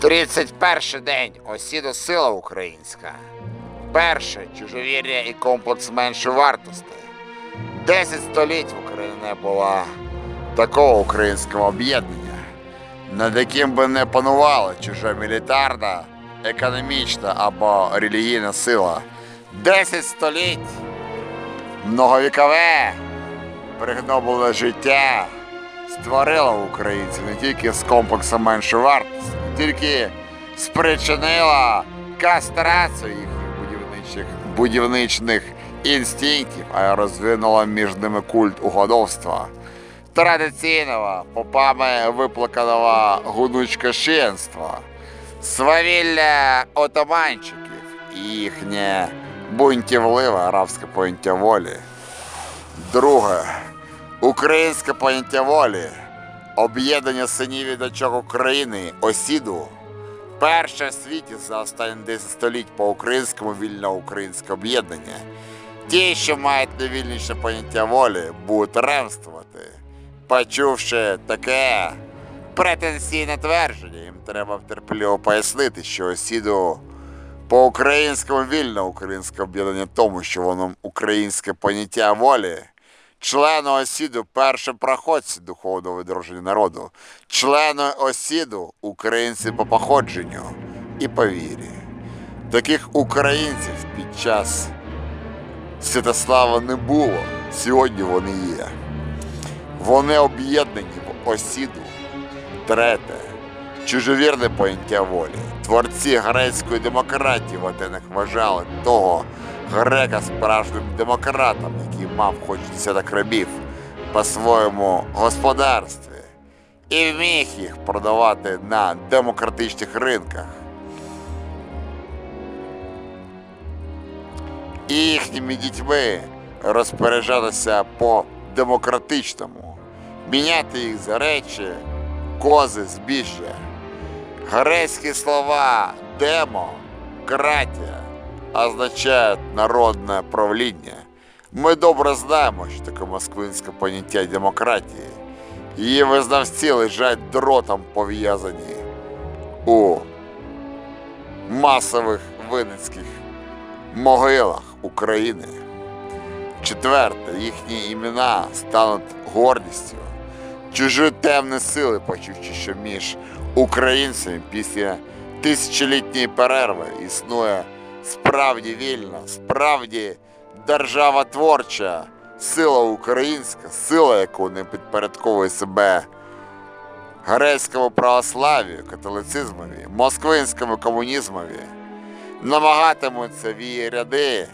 31 день осіду сила українська. Перше чужовір'я і комплекс меншої вартості. Десять століть в Україні не було такого українського об'єднання, над яким би не панувала чужа мілітарна, економічна або релігійна сила. Десять століть многовікове пригноблене життя створило українців не тільки з комплексом меншої вартості, тільки спричинила кастрацію їхніх будівничих, будівничних інстинктів, а розвинула між ними культ угодовства. Традиційного, попами виплаканого гунучкашенства, свавілля отаманчиків і їхнє бунтівливе арабське поняття волі. Друге. Українське поняття волі, об'єднання синів і дочок України, осіду. Перше в світі за останні 10 століть по українському вільно-українське об'єднання. Ті, що мають найвільніше поняття волі, будуть ремствувати. Почувши таке претензійне твердження, їм треба терпеливо пояснити, що осіду по українському вільно українське об'єднання тому, що воно українське поняття волі. Члени осіду перші проходці духовного відродження народу, члени осіду українці по походженню і по вірі. Таких українців під час Святослава не було, сьогодні вони є. Вони об'єднані в осіду. Третє. Чужовірне поняття волі. Творці грецької демократії в Атенах вважали того грека справжнім демократом, який мав хоч десяток рабів по своєму господарстві і вміг їх продавати на демократичних ринках. І їхніми дітьми розпоряджатися по демократичному, міняти їх за речі, кози, збіжжя. Грецькі слова демократія означають народне правління. Ми добре знаємо, що таке москвинське поняття демократії. Її визнавці лежать дротом пов'язані у масових винницьких могилах України. Четверте, їхні імена стануть гордістю. Чужі темні сили, почувши, що між українцями після тисячолітньої перерви існує справді вільна, справді державотворча сила українська, сила, яку не підпорядковує себе грецькому православ'ю, католицизмові, москвинському комунізмові, намагатимуться в її ряди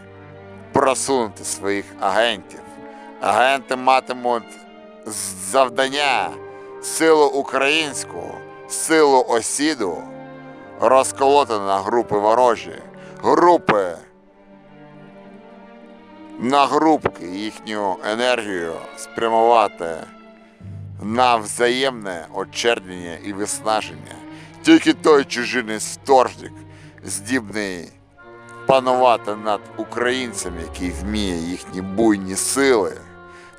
просунути своїх агентів. Агенти матимуть завдання силу українську, силу осіду розколоти на групи ворожі, групи на групки їхню енергію спрямувати на взаємне очернення і виснаження. Тільки той чужиний сторожник здібний панувати над українцями, який вміє їхні буйні сили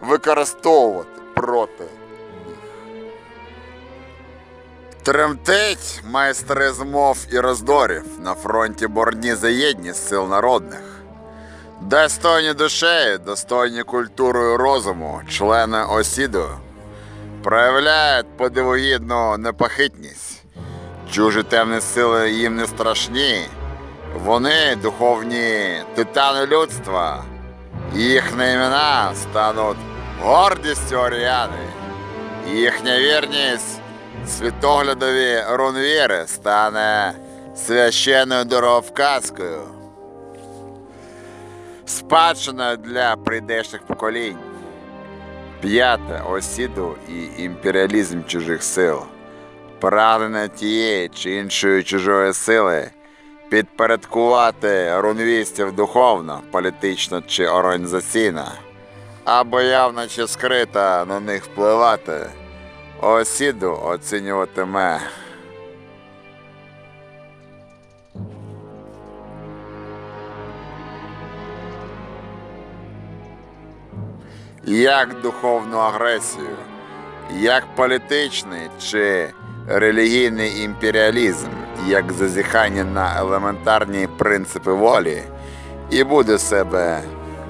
використовувати проти Тремтить майстри змов і роздорів на фронті борні за єдність сил народних. Достойні душею, достойні культурою розуму, члени осіду проявляють подивогідну непохитність. Чужі темні сили їм не страшні. Вони духовні титани людства. Їхні імена стануть гордістю Оріани. Їхня вірність світоглядові рунвіри стане священною дороговказкою, спадщиною для прийдешних поколінь. П'яте осіду і імперіалізм чужих сил, прагнення тієї чи іншої чужої сили підпорядкувати рунвістів духовно, політично чи організаційно, або явно чи скрито на них впливати, осіду оцінюватиме. Як духовну агресію, як політичний чи релігійний імперіалізм, як зазіхання на елементарні принципи волі, і буде себе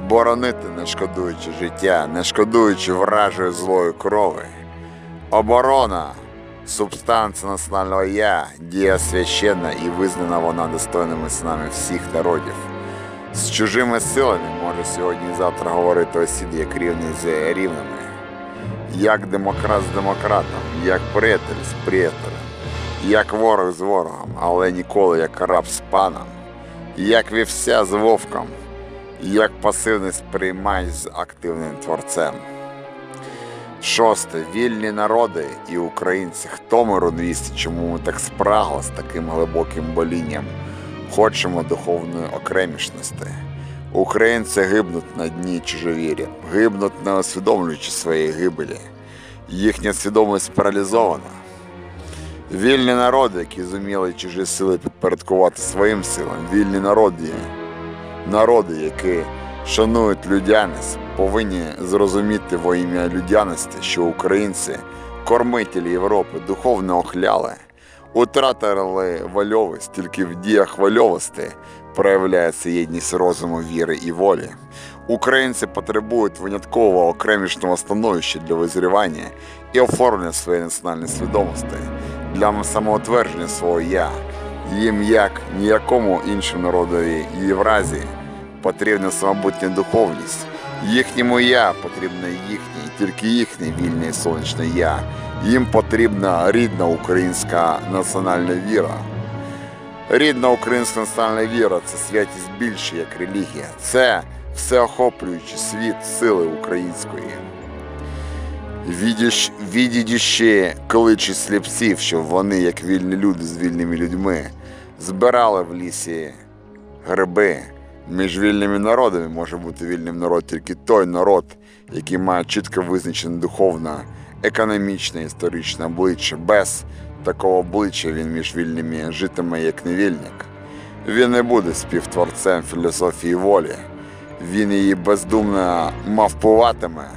боронити, не шкодуючи життя, не шкодуючи вражої злої крови. Оборона субстанція національного я, дія священна і визнана вона достойними синами всіх народів. З чужими силами може сьогодні і завтра говорити осід як рівний з рівними, як демократ з демократом, як приятель з приятелем, як ворог з ворогом, але ніколи як раб з паном, як вівся з вовком, як пасивний сприймач з активним творцем. Шосте. Вільні народи і українці. Хто ми родвісти, чому ми так спрагли з таким глибоким болінням? Хочемо духовної окремішності. Українці гибнуть на дні чужовір'я, гибнуть не усвідомлюючи своєї гибелі. Їхня свідомість паралізована. Вільні народи, які зуміли чужі сили підпорядкувати своїм силам, вільні народи, народи, які шанують людяність, повинні зрозуміти во ім'я людяності, що українці, кормителі Європи, духовно охляли, утратили вальовість, тільки в діях вальовості проявляється єдність розуму, віри і волі. Українці потребують виняткового окремішного становища для визрівання і оформлення своєї національної свідомості, для самоутвердження свого я. Їм, як ніякому іншому народові Євразії, потрібна самобутня духовність. Їхньому я потрібне їхнє, тільки їхнє вільне і сонячне я. Їм потрібна рідна українська національна віра. Рідна українська національна віра це святість більше, як релігія. Це всеохоплюючий світ сили української. Відідіші кличі сліпців, щоб вони, як вільні люди з вільними людьми, збирали в лісі гриби. Між вільними народами може бути вільним народ тільки той народ, який має чітко визначене духовне, економічне, історичне обличчя. Без такого обличчя він між вільними житиме як невільник. Він не буде співтворцем філософії волі. Він її бездумно мавпуватиме.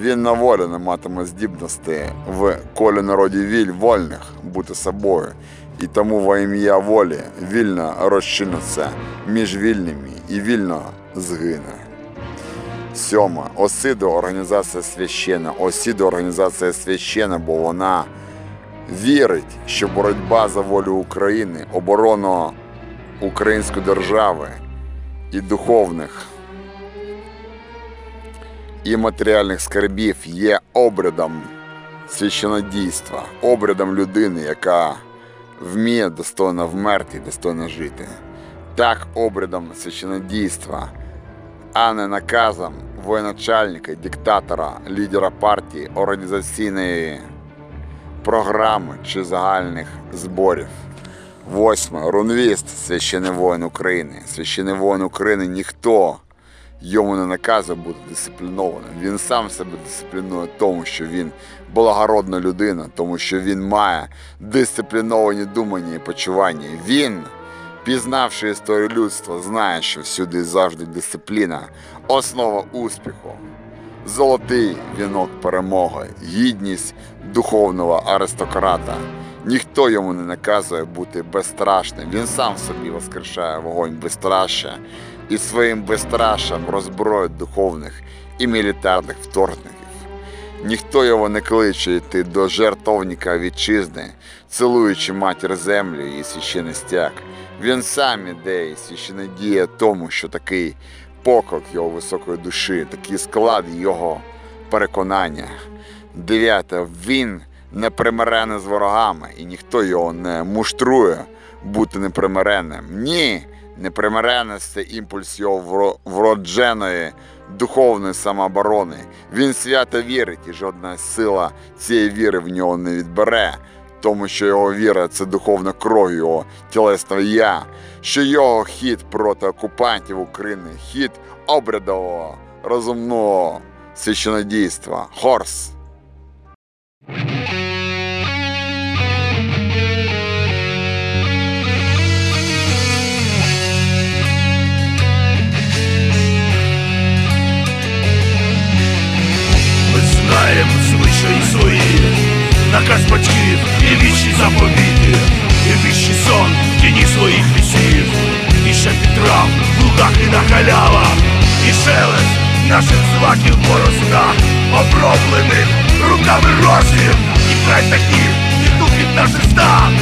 Він на волю не матиме здібності в колі народів віль вольних бути собою, і тому во ім'я волі вільно розчиниться між вільними і вільно згине. Сьоме. Осиду організація священна. Осіду організація священна, бо вона вірить, що боротьба за волю України, оборону української держави і духовних і матеріальних скарбів є обрядом священодійства, обрядом людини, яка вміє достойно вмерти і достойно жити. Так, обрядом священодійства, а не наказом воєначальника, диктатора, лідера партії, організаційної програми чи загальних зборів. Восьме. Рунвіст, священний воїн України. Священний воїн України ніхто йому не наказує бути дисциплінованим. Він сам себе дисциплінує тому, що він благородна людина, тому що він має дисципліновані думання і почування. Він, пізнавши історію людства, знає, що всюди завжди дисципліна, основа успіху. Золотий вінок перемоги, гідність духовного аристократа. Ніхто йому не наказує бути безстрашним. Він сам собі воскрешає вогонь безстрашя і своїм безстрашем роззброїть духовних і мілітарних вторгників. Ніхто його не кличе йти до жертовника вітчизни, цілуючи матір землю і священий стяг. Він сам іде і священно діє тому, що такий поклик його високої душі, такий склад його переконання. Дев'яте. Він непримирений з ворогами, і ніхто його не муштрує бути непримиренним. Ні, непримиреність – це імпульс його вродженої духовної самооборони. Він свято вірить, і жодна сила цієї віри в нього не відбере, тому що його віра це духовна кров його тілесного я, що його хід проти окупантів України, хід обрядового розумного священодійства. Хорс. Ми знаємо звичаї свої, наказ батьків і вічні заповіти, і віщий сон в тіні своїх лісів, і ще трав в руках і на халявах, і шелест наших зваків морознах, оброблених руками розів, і край таких, і духів наших стан.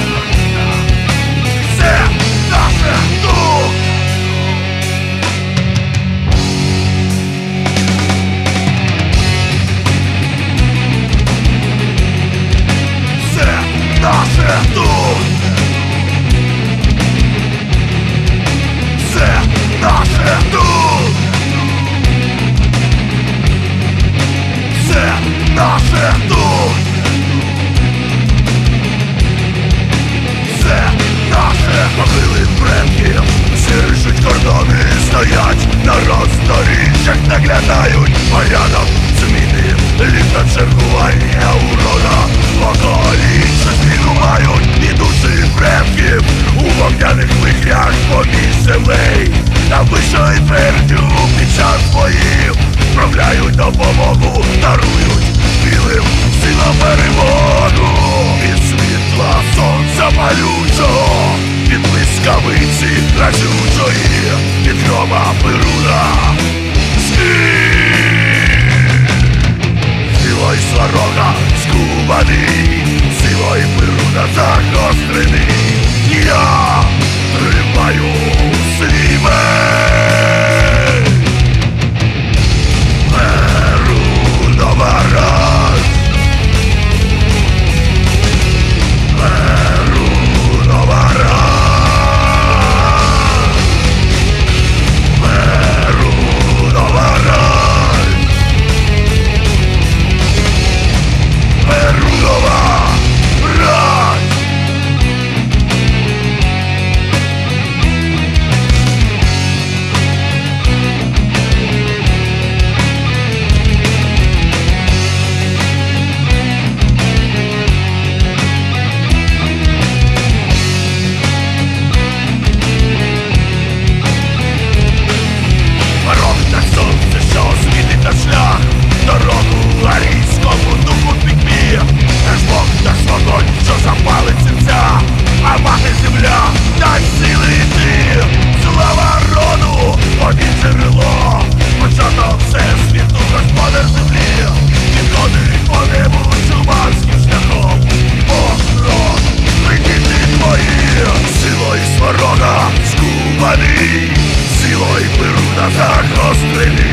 Силой миру на загострені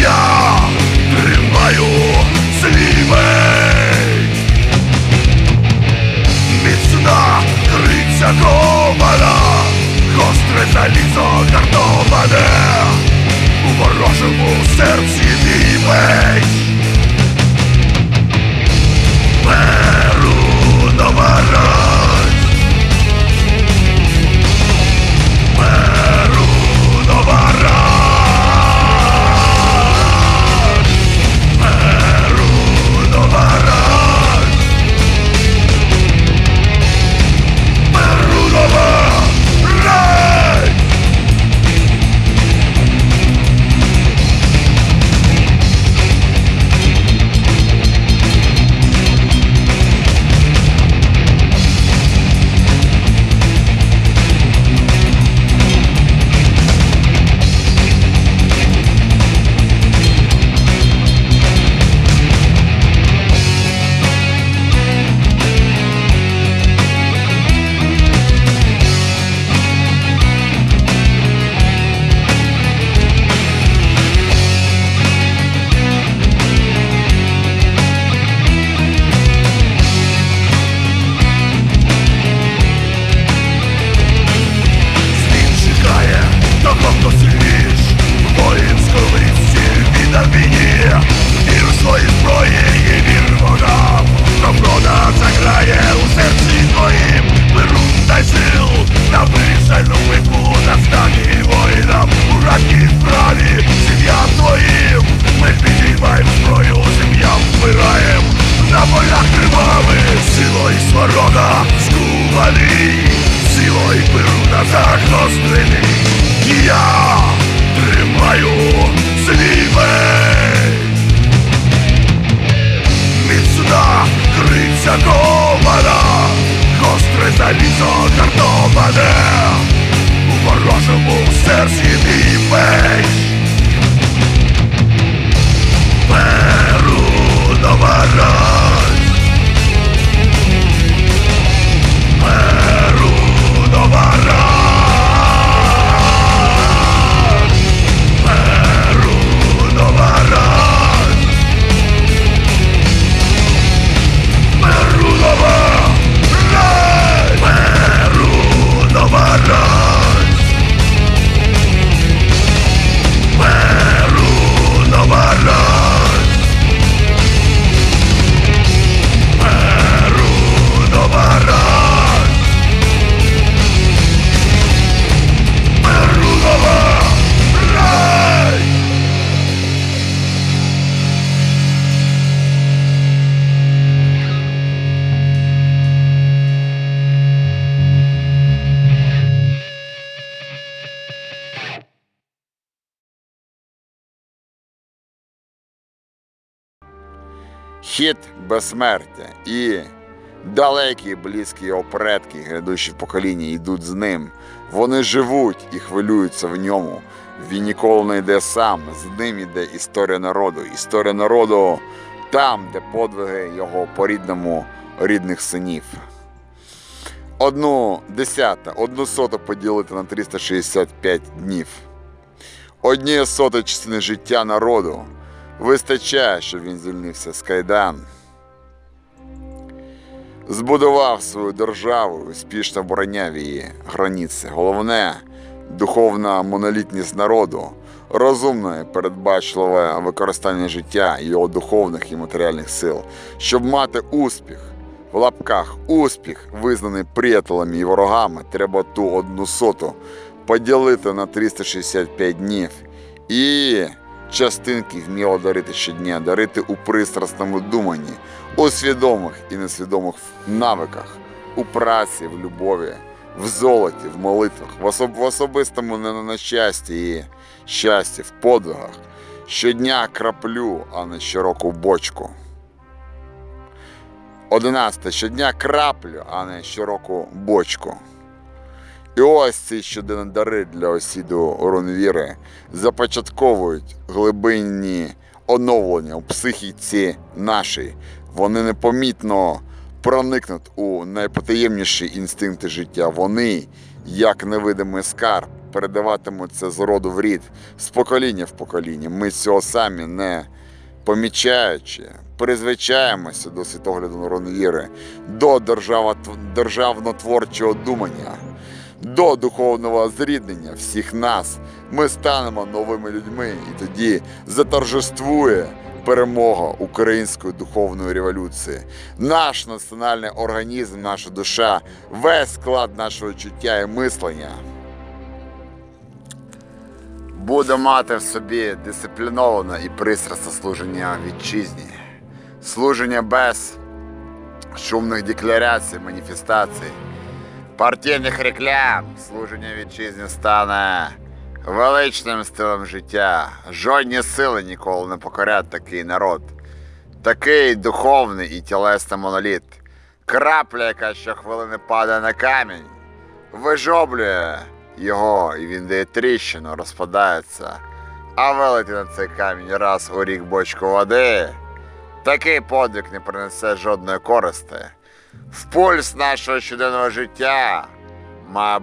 Я тримаю слівень Міцна криця кована Гостре залізо картоване, У ворожому серці мій меч Перунова хід безсмертя і далекі близькі його предки, грядущі покоління, йдуть з ним. Вони живуть і хвилюються в ньому. Він ніколи не йде сам. З ним йде історія народу. Історія народу там, де подвиги його по рідному рідних синів. Одну десята, одну соту поділити на 365 днів. Однієї сотої частини життя народу вистачає, щоб він звільнився з кайдан. Збудував свою державу, успішно обороняв її границі. Головне духовна монолітність народу, розумне передбачливе використання життя, його духовних і матеріальних сил, щоб мати успіх. В лапках успіх, визнаний приятелями і ворогами, треба ту одну соту поділити на 365 днів і частинки вміло дарити щодня, дарити у пристрасному думанні, у свідомих і несвідомих навиках, у праці, в любові, в золоті, в молитвах, в, особ- в особистому не на щасті і щасті, в подвигах. Щодня краплю, а не щороку бочку. Одинадцяте. Щодня краплю, а не щороку бочку. І ось ці щоденні дари для осіду Рунвіри започатковують глибинні оновлення у психіці нашій. Вони непомітно проникнуть у найпотаємніші інстинкти життя. Вони, як невидимий скарб, передаватимуться з роду в рід, з покоління в покоління. Ми цього самі не помічаючи, призвичаємося до світогляду Ронвіри, до держава, державнотворчого думання, до духовного зріднення всіх нас. Ми станемо новими людьми, і тоді заторжествує перемога української духовної революції. Наш національний організм, наша душа, весь склад нашого чуття і мислення буде мати в собі дисципліноване і пристрасне служення вітчизні, служення без шумних декларацій, маніфестацій, партійних реклам, служення вітчизні стане величним стилем життя. Жодні сили ніколи не покорять такий народ, такий духовний і тілесний моноліт. Крапля, яка щохвилини падає на камінь, вижоблює його, і він дає тріщину, розпадається. А вилити на цей камінь раз у рік бочку води. Такий подвиг не принесе жодної користи. В пульс нашого щоденного життя має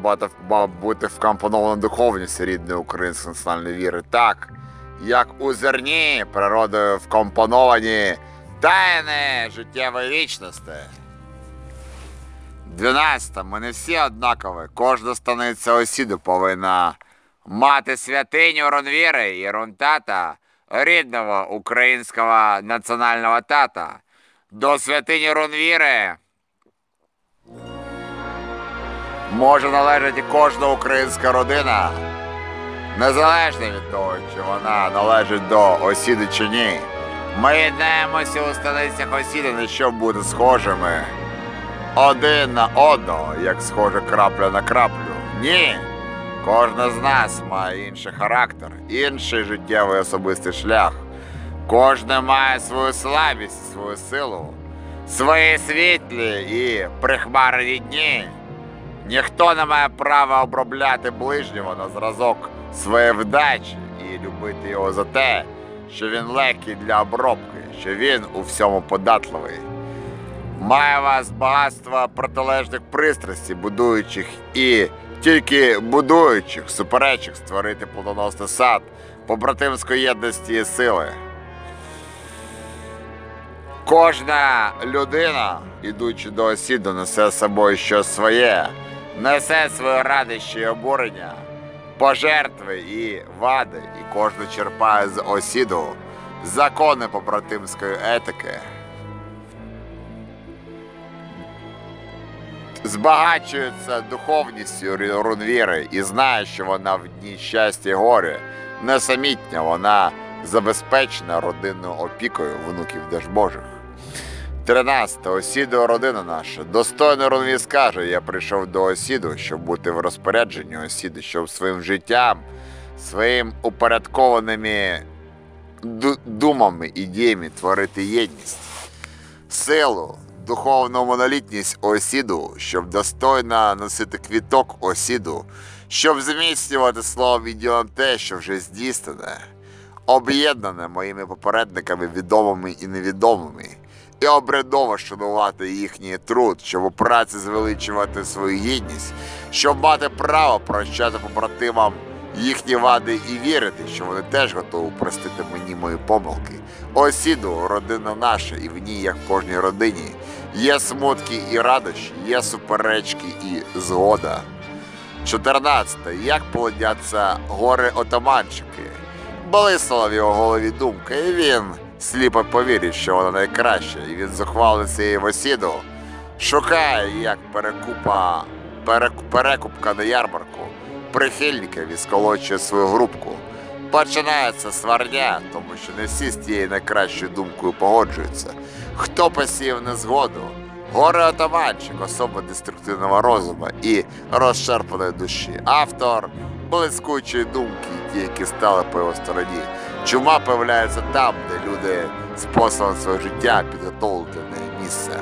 бути, вкомпонована духовність рідної української національної віри, так, як у зерні природою вкомпоновані тайни життєвої вічності. 12. Ми не всі однакові. Кожна станиця осіду повинна мати святиню Ронвіри і Рунтата, рідного українського національного тата. До святині Рунвіри може належати кожна українська родина, незалежно від того, чи вона належить до осіди чи ні. Ми єднаємося у станицях осіди, на що бути схожими один на одного, як схожа крапля на краплю. Ні. Кожна з нас має інший характер, інший життєвий особистий шлях. Кожна має свою слабість, свою силу, свої світлі і прихмарені дні. Ніхто не має права обробляти ближнього на зразок своєї вдачі і любити його за те, що він легкий для обробки, що він у всьому податливий. Має вас багатство протилежних пристрастей, будуючих і тільки будуючих, суперечих створити плодоносний сад побратимської єдності і сили. Кожна людина, ідучи до осіду, несе з собою щось своє, несе свої радощі і обурення, пожертви і вади, і кожен черпає з осіду закони побратимської етики. збагачується духовністю Рунвіри і знає, що вона в дні щастя і горя не самітня, вона забезпечена родинною опікою внуків Держбожих. 13. Осіду родина наша. Достойно Рунві скаже, я прийшов до осіду, щоб бути в розпорядженні осіди, щоб своїм життям, своїм упорядкованими думами і діями творити єдність. силу, духовну монолітність осіду, щоб достойно носити квіток осіду, щоб зміцнювати словом і ділом те, що вже здійснене, об'єднане моїми попередниками відомими і невідомими, і обрядово шанувати їхній труд, щоб у праці звеличувати свою гідність, щоб мати право прощати побратимам їхні вади і вірити, що вони теж готові простити мені мої помилки. Осіду, родина наша, і в ній, як в кожній родині, є смутки і радощі, є суперечки і згода. 14. Як плодяться гори отаманчики? Блиснула в його голові думка, і він сліпо повірив, що вона найкраща, і він зухвалив цієї осіду, шукає, як перекупа, перек- перекупка на ярмарку, прихильників і сколочує свою групку. Починається сварня, тому що не всі з тією найкращою думкою погоджуються. Хто посів незгоду? Горе отаманчик, особа деструктивного розуму і розшарпаної душі. Автор блискучої думки, ті, які стали по його стороні. Чума появляється там, де люди способом свого життя неї місце.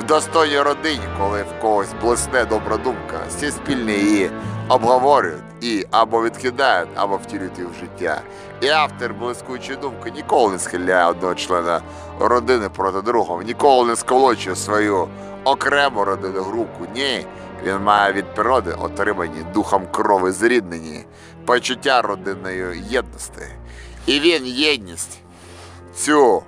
В достойній родині, коли в когось блисне добра думка, всі спільні її обговорюють і або відкидають, або втілюють їх в життя. І автор блискучої думки ніколи не схиляє одного члена родини проти другого, ніколи не сколочує свою окрему родину групу. Ні, він має від природи отримані духом крови зріднені почуття родинної єдності. І він єдність цю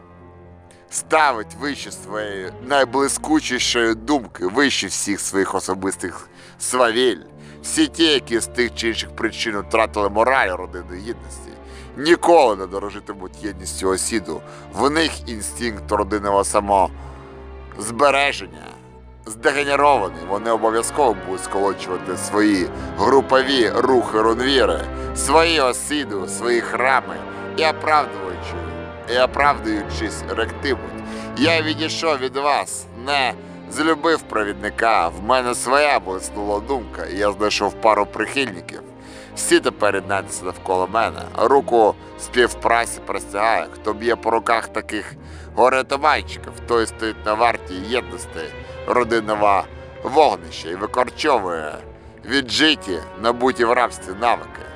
ставить вище своєї найблискучішої думки, вище всіх своїх особистих свавіль. Всі ті, які з тих чи інших причин втратили мораль родинної єдності, ніколи не дорожитимуть єдністю осіду. В них інстинкт родинного самозбереження здегенерований. Вони обов'язково будуть сколочувати свої групові рухи рунвіри, свої осіду, свої храми і оправдуючи, і оправдуючись ректимуть. Я відійшов від вас, не злюбив провідника. В мене своя блиснула думка, і я знайшов пару прихильників. Всі тепер єднаються навколо мене. Руку співпраці простягає, хто б'є по руках таких горетомайчиків, той стоїть на варті єдності родинного вогнища і викорчовує віджиті, набуті в рабстві навики.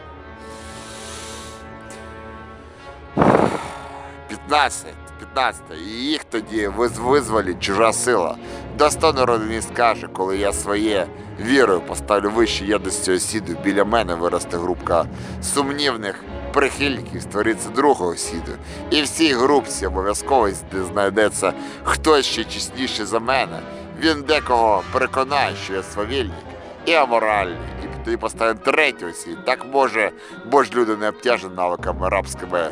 15. 15. І їх тоді виз- визволить чужа сила. Достойно родині скаже, коли я своє вірою поставлю вище єдності осіду, біля мене виросте групка сумнівних прихильників, створиться другого осіду. І в цій групці обов'язково знайдеться хтось ще чесніше за мене. Він декого переконає, що я свавільник і аморальний, і тоді поставить третю осід. Так може, бо ж люди не обтяжені навиками рабськими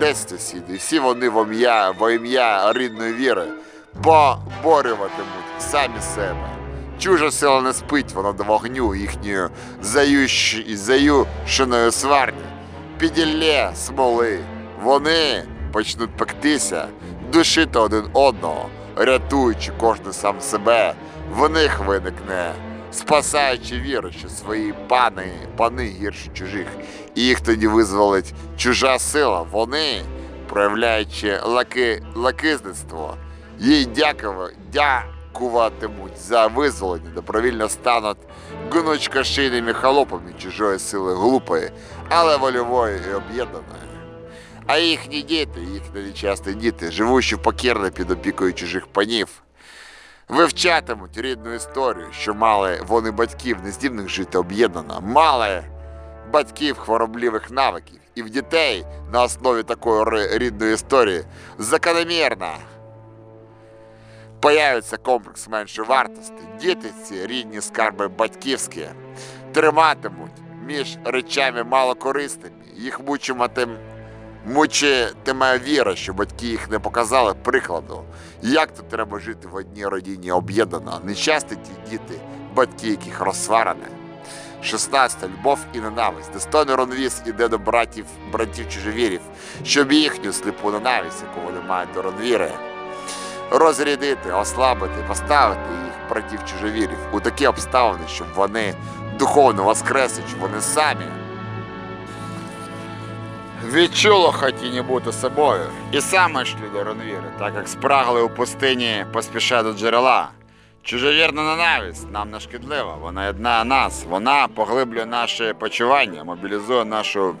10 осіб, всі вони в ім'я, во ім'я рідної віри поборюватимуть самі себе. Чужа сила не спить, вона до вогню їхньою зающ- заюшеною сварні. Піділлє смоли. Вони почнуть пектися, душити один одного, рятуючи кожен сам себе. В них виникне спасаючи віру, що свої пани, пани гірше чужих, і їх тоді визволить чужа сила. Вони, проявляючи лаки, лакизництво, їй дякува, дякуватимуть за визволення, добровільно стануть гнучкошийними холопами чужої сили глупої, але вольової і об'єднаної. А їхні діти, їхні нечасті діти, живучи покірно під опікою чужих панів, вивчатимуть рідну історію, що мали вони батьків, нездібних жити об'єднано, мали батьків хвороблівих навиків, і в дітей на основі такої рідної історії закономірно появиться комплекс меншої вартості. Діти ці рідні скарби батьківські триматимуть між речами малокорисними, їх мучиматим мучитиме віра, що батьки їх не показали прикладу. Як то треба жити в одній родині об'єднано, нещасті ті діти, батьки, яких розсварене. 16. Любов і ненависть. Достойний Ронвіс іде до братів, братів чужовірів, щоб їхню сліпу ненависть, яку вони мають до Ронвіри, розрядити, ослабити, поставити їх братів чужовірів у такі обставини, щоб вони духовно воскресли, щоб вони самі відчуло хотіння бути собою. І саме йшли до Ронвіри, так як спрагли у пустині поспішає до джерела. Чужовірна ненависть нам не шкідлива, вона єднає нас, вона поглиблює наше почування, мобілізує нашу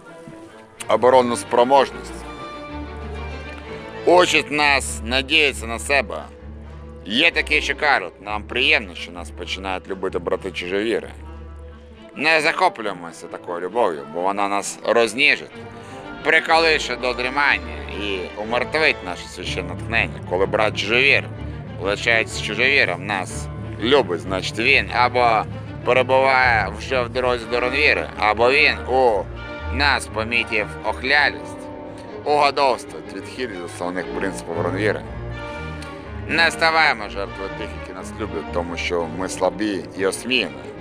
оборонну спроможність. Учить нас надіятися на себе. Є такі, що кажуть, нам приємно, що нас починають любити брати чужовіри. Не захоплюємося такою любов'ю, бо вона нас розніжить, приколише до дрімання і умертвить наше священне натхнення, коли брат чужовір лишається чужовіром, нас любить, значить він або перебуває вже в дорозі до Ронвіри, або він у нас помітив охлялість, угодовство від відхід від основних принципів Ронвіри. Не ставаємо жертвою тих, які нас люблять, тому що ми слабі і осміяні.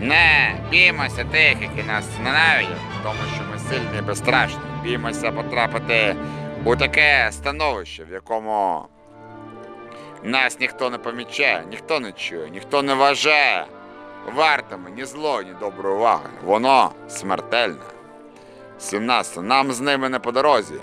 Не біймося тих, які нас ненавидять, тому що ми сильні і безстрашні. Біймося потрапити у таке становище, в якому нас ніхто не помічає, ніхто не чує, ніхто не вважає вартими ні зло, ні доброї уваги. Воно смертельне. 17. Нам з ними не по дорозі.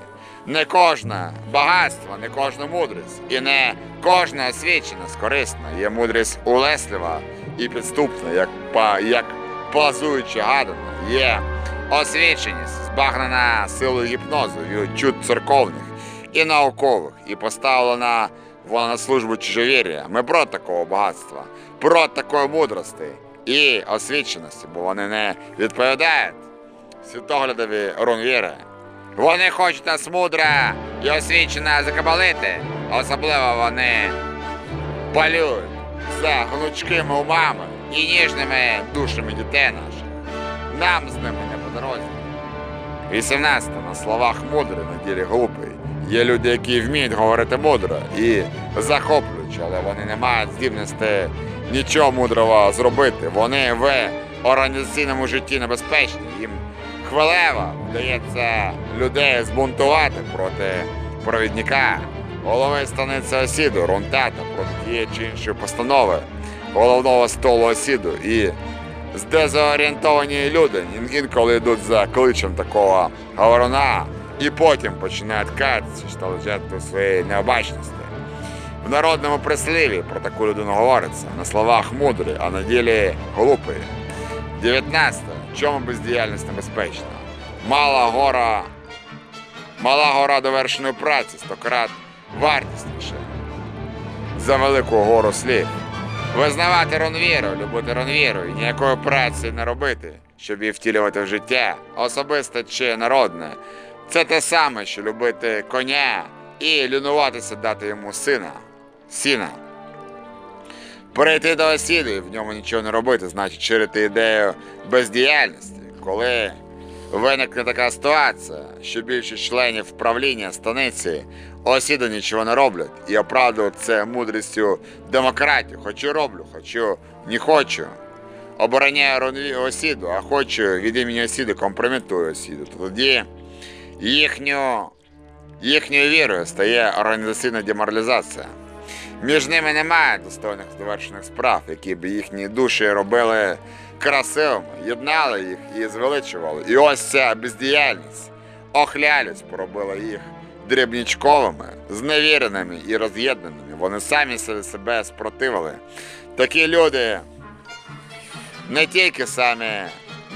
Не кожне багатство, не кожна мудрість, і не кожна освіченість корисна. Є мудрість улеслива і підступна, як, па, як плазуюча гадана. Є освіченість, збагнена силою гіпнозу, чуд церковних і наукових, і поставлена вона на службу чужовір'я. Ми проти такого багатства, проти такої мудрості і освіченості, бо вони не відповідають світоглядові Ронвіри. Вони хочуть нас мудро і освічено закабалити. Особливо вони палюють за гнучкими умами і ніжними душами дітей наших. Нам з ними не по дорозі. 18. На словах мудрий, на ділі глупий. Є люди, які вміють говорити мудро і захоплюючи, але вони не мають здібності нічого мудрого зробити. Вони в організаційному житті небезпечні. Їм хвилево вдається людей збунтувати проти провідника, голови станиці осіду, рунтата проти тієї чи іншої постанови головного столу осіду. І здезорієнтовані люди інколи йдуть за кличем такого говоруна і потім починають катися, що стали жертвою своєї необачності. В народному присліві про таку людину говориться на словах мудрий, а на ділі глупий. 19. Чому бездіяльність небезпечна? Мала гора, мала гора довершеної праці стократ вартісніше за велику гору слів. Визнавати ронвіру, любити ронвіру і ніякої праці не робити, щоб її втілювати в життя, особисте чи народне. Це те саме, що любити коня і лінуватися дати йому сина. Сіна. Перейти до осіду і в ньому нічого не робити, значить ширити ідею бездіяльності. Коли виникне така ситуація, що більшість членів правління станиці осіду нічого не роблять і оправдують це мудрістю демократії. Хочу роблю, хочу не хочу. Обороняю осіду, а хочу від імені осіду компрометую осіду. То тоді їхню, їхньою вірою стає організаційна деморалізація. Між ними немає достойних завершених справ, які б їхні душі робили красивими, єднали їх і звеличували. І ось ця бездіяльність, охлялість поробила їх дрібнічковими, зневіреними і роз'єднаними. Вони самі себе спротивили. Такі люди не тільки самі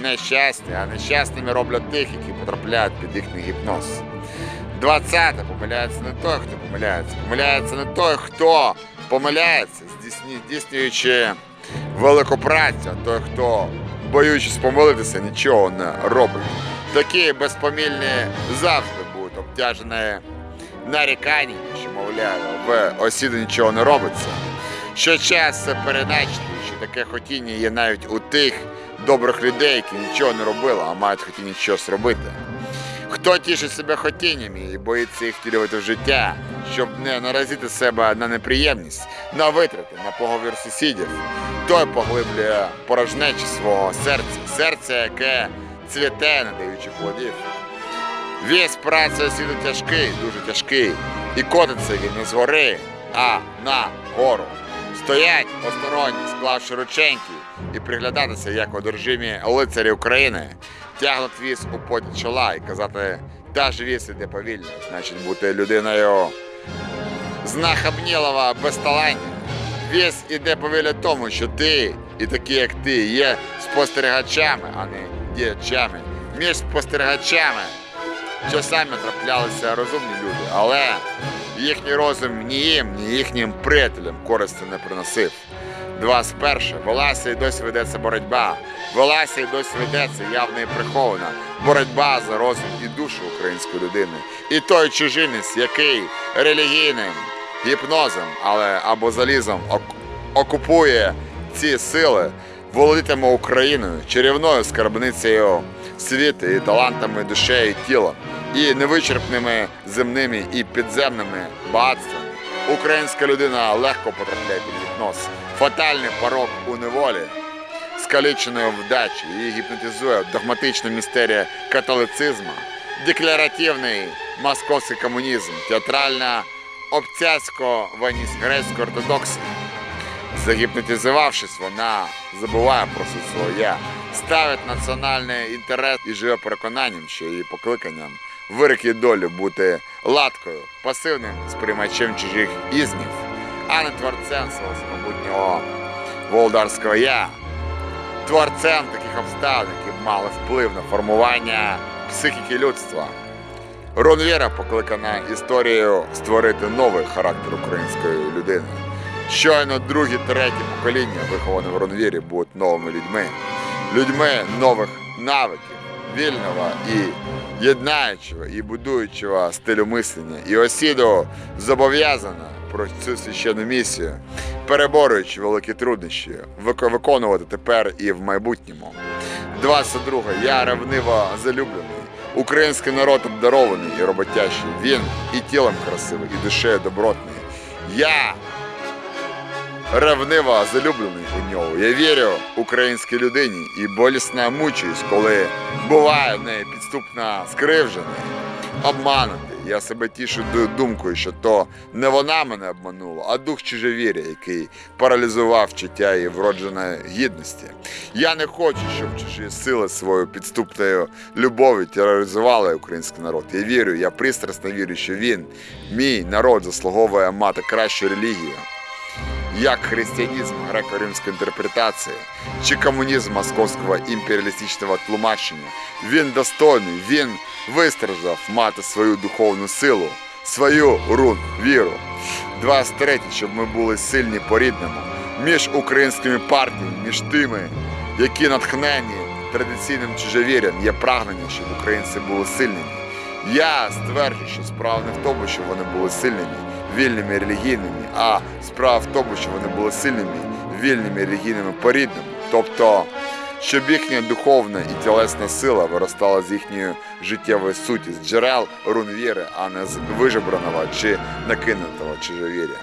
нещасні, а нещасними роблять тих, які потрапляють під їхній гіпноз. 20. Помиляється не той, хто помиляється. Помиляється не той, хто помиляється, здійснюючи велику працю, а той, хто, боючись помилитися, нічого не робить. Такі безпомільні завжди будуть обтяжені наріканнями, що, мовляв, в осіду нічого не робиться. Що час переначний, що таке хотіння є навіть у тих добрих людей, які нічого не робили, а мають хотіння щось робити. Хто тішить себе хотіннями і боїться їх втілювати в життя, щоб не наразити себе на неприємність, на витрати, на поговір сусідів, той поглиблює порожнечі свого серця, серце, яке цвіте, не даючи плодів. Весь праця осіду тяжкий, дуже тяжкий, і котиться він не згори, а на гору. Стоять осторонні, склавши рученьки, і приглядатися, як одержимі лицарі України тягнуть віз у поті чола і казати, та ж віз іде повільно, значить бути людиною знахабнілого безталання. Віз іде повіля тому, що ти і такі, як ти, є спостерігачами, а не діячами. Між спостерігачами часами траплялися розумні люди, але їхній розум ні їм, ні їхнім приятелям користі не приносив. Два з перше, велася і досі ведеться боротьба. Велася і досі ведеться явна і прихована боротьба за розум і душу української людини. І той чужинець, який релігійним гіпнозом, але або залізом окупує ці сили, володітиме Україною, чарівною скарбницею світу і талантами душею і тілом, і невичерпними земними і підземними багатствами. Українська людина легко потрапляє під гіпноз. Фатальний порок у неволі, скаліченої вдачі, її гіпнотизує догматична містерія католицизму, декларативний московський комунізм, театральна обцяцько-грецька ортодоксія. Загіпнотизувавшись, вона забуває про я, ставить національний інтерес і живе переконанням, що її покликанням вирок її долі бути латкою, пасивним сприймачем чужих ізмів, а не творцем свого самобутнього володарського я, творцем таких обставин, які мали вплив на формування психіки людства. Рунвіра покликана історією створити новий характер української людини. Щойно другі, треті покоління, виховані в Рунвірі, будуть новими людьми, людьми нових навиків, вільного і єднаючого і будуючого стилю мислення. І осіду зобов'язана про цю священну місію, переборюючи великі труднощі, виконувати тепер і в майбутньому. 22. Я ревниво залюблений. Український народ обдарований і роботящий. Він і тілом красивий, і душею добротний. Я ревниво залюблений у нього. Я вірю українській людині і болісно мучуюсь, коли буває в неї підступно скривджений, обманутий. Я себе тішу думкою, що то не вона мене обманула, а дух чужовіря, який паралізував чуття її вродженої гідності. Я не хочу, щоб чужі сили своєю підступною любов'ю тероризували український народ. Я вірю, я пристрасно вірю, що він, мій народ, заслуговує мати кращу релігію як християнізм греко-римської інтерпретації чи комунізм московського імперіалістичного тлумачення. Він достойний, він вистраждав мати свою духовну силу, свою рун, віру. 23. Щоб ми були сильні по-рідному між українськими партіями, між тими, які натхнені традиційним чужовір'ям, є прагнення, щоб українці були сильними. Я стверджую, що справа не в тому, що вони були сильними, вільними релігійними, а справа в тому, що вони були сильними, вільними релігійними по-рідному. Тобто, щоб їхня духовна і тілесна сила виростала з їхньої життєвої суті, з джерел рун віри, а не з вижебраного чи накинутого чужовір'я.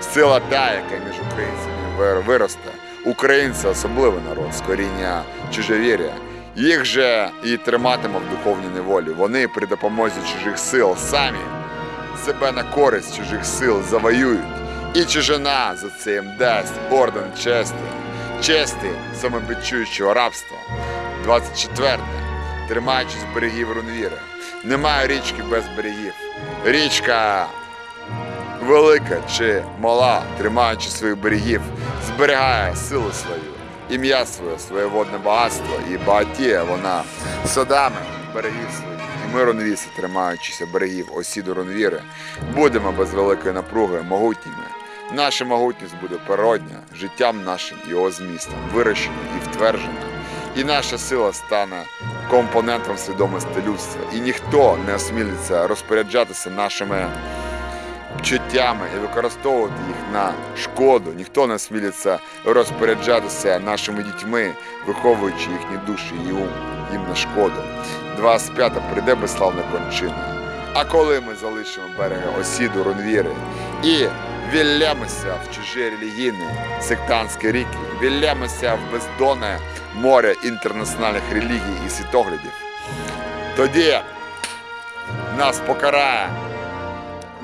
Сила та, яка між українцями виросте. Українці особливий народ з коріння чужовір'я. Їх же і триматиме в духовній неволі. Вони при допомозі чужих сил самі себе на користь чужих сил завоюють. І чужина за це їм дасть орден честі, честі самобичуючого рабства. 24. Тримаючись берегів Рунвіра. Немає річки без берегів. Річка велика чи мала, тримаючи своїх берегів, зберігає силу свою, ім'я своє, своє водне багатство і багатіє вона садами берегів своїх. Ми, ронвіси, тримаючися берегів осіду Ронвіри, будемо без великої напруги могутніми. Наша могутність буде природня, життям нашим його змістом, вирощена і втверджена. І наша сила стане компонентом свідомості людства. І ніхто не осмілиться розпоряджатися нашими чуттями і використовувати їх на шкоду. Ніхто не смілиться розпоряджатися нашими дітьми, виховуючи їхні душі і ум їм на шкоду. 25 прийде безславна кончина. А коли ми залишимо береги осіду Рунвіри і віллямося в чужі релігійні сектантські ріки, віллямося в бездонне море інтернаціональних релігій і світоглядів, тоді нас покарає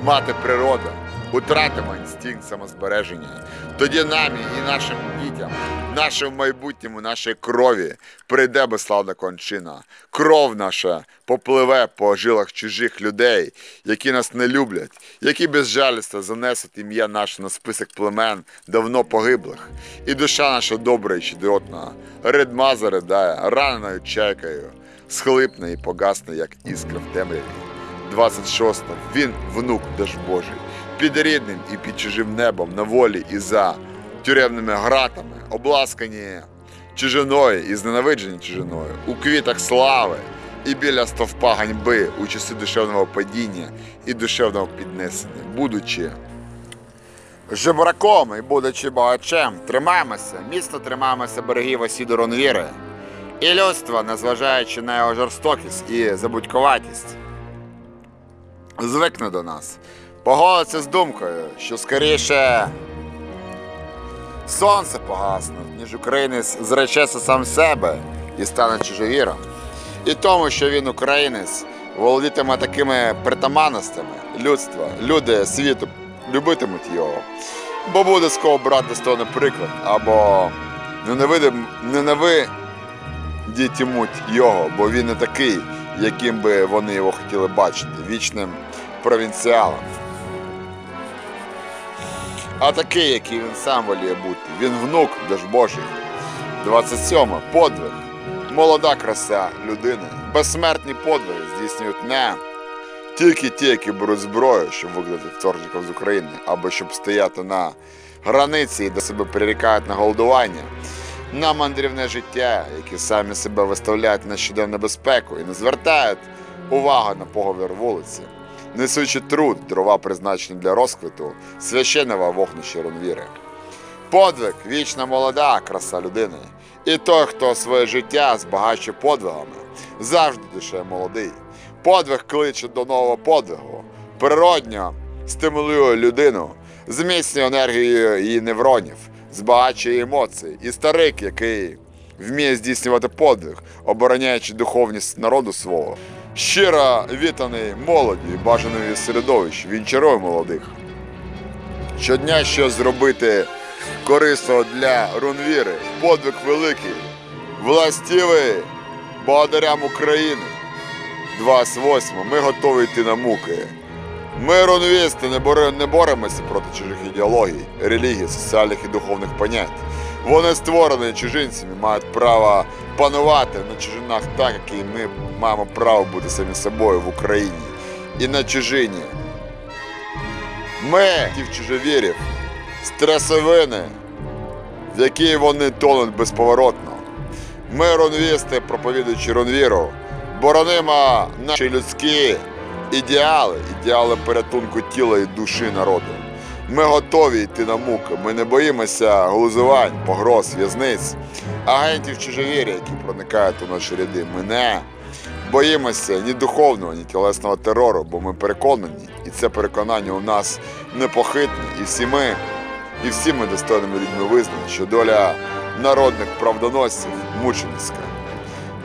мати природа, утратимо інстинкт самозбереження. Тоді нам і нашим дітям, нашому майбутньому, нашій крові прийде безславна кончина. Кров наша попливе по жилах чужих людей, які нас не люблять, які безжалісно занесуть ім'я наше на список племен давно погиблих. І душа наша добра і щедротна, ридма заридає, раненою чайкою, схлипне і погасне, як іскра в темряві. 26 він внук Божий, під рідним і під чужим небом на волі і за тюремними гратами, обласкані чужиною і зненавиджені чужиною, у квітах слави і біля стовпа ганьби у часи душевного падіння і душевного піднесення, будучи жебраком і будучи багачем, тримаємося, міцно тримаємося берегів осі Доронвіри. І людство, незважаючи на його жорстокість і забудькуватість, звикне до нас. Погодиться з думкою, що скоріше сонце погасне, ніж українець зречеться сам себе і стане чужовіром. І тому, що він українець, володітиме такими притаманностями людства, люди світу любитимуть його, бо буде з кого брати достойний приклад, або ненавидим, ненавидітимуть його, бо він не такий, яким би вони його хотіли бачити, вічним провінціалом. А такий, який він сам воліє бути. Він внук Божий. 27. Подвиг. Молода краса людини. Безсмертні подвиги здійснюють не тільки ті, які беруть зброю, щоб виглядати вторгником з України, або щоб стояти на границі і до себе прирікають на голодування, на мандрівне життя, які самі себе виставляють на щоденну безпеку і не звертають увагу на поговір вулиці несучи труд, дрова призначені для розквіту, священного вогнища Рунвіри. Подвиг вічна молода краса людини. І той, хто своє життя збагачує подвигами, завжди душе молодий. Подвиг кличе до нового подвигу, природньо стимулює людину, зміцнює енергію її невронів, збагачує емоції. І старик, який вміє здійснювати подвиг, обороняючи духовність народу свого, щиро вітаний молоді, бажаної середовищ, він чарує молодих. Щодня щось зробити корисного для Рунвіри, подвиг великий, властивий благодарям України. 28. Ми готові йти на муки. Ми, рунвісти, не боремося проти чужих ідеологій, релігій, соціальних і духовних понять. Вони створені чужинцями, мають право панувати на чужинах так, як і ми маємо право бути самі собою в Україні і на чужині. Ми, ті в чужовірів, стресовини, в якій вони тонуть безповоротно. Ми, ронвісти, проповідуючи ронвіру, боронимо наші людські ідеали, ідеали порятунку тіла і душі народу. Ми готові йти на муки. Ми не боїмося глузувань, погроз, в'язниць, агентів чужовір'я, які проникають у наші ряди. Ми не боїмося ні духовного, ні тілесного терору, бо ми переконані, і це переконання у нас непохитне. І всі ми, і всі ми достойними людьми визнані, що доля народних правдоносців мученицька.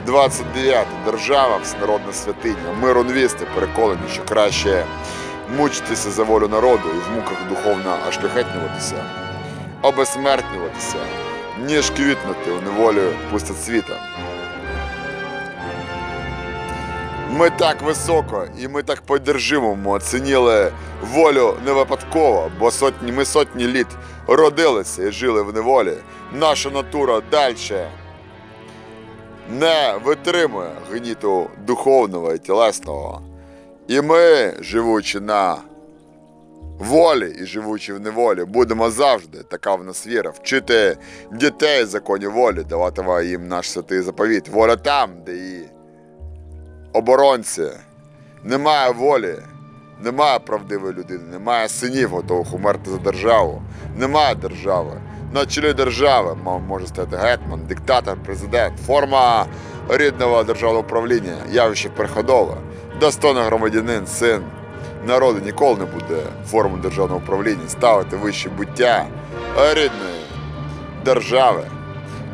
29. Держава всенародна святиня. Ми ронвісти переконані, що краще мучитися за волю народу і в муках духовно ашляхетнюватися, обесмертнюватися, ніж квітнути у неволі пустоцвіта. Ми так високо і ми так по-держимому оцінили волю не випадково, бо сотні, ми сотні літ родилися і жили в неволі. Наша натура дальше не витримує гніту духовного і тілесного. І ми, живучи на волі і живучи в неволі, будемо завжди, така в нас віра, вчити дітей законі волі, давати їм наш святий заповіт. Воля там, де її оборонці. Немає волі, немає правдивої людини, немає синів, готових умерти за державу, немає держави. На чолі держави може стати гетман, диктатор, президент, форма рідного державного управління, явище переходове, достойний громадянин, син народу ніколи не буде форму державного управління ставити вище буття рідної держави,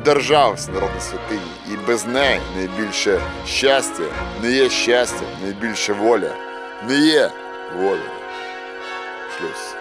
держави всенародної святині. І без неї найбільше щастя, не є щастя, найбільше воля, не є воля. Шлюз.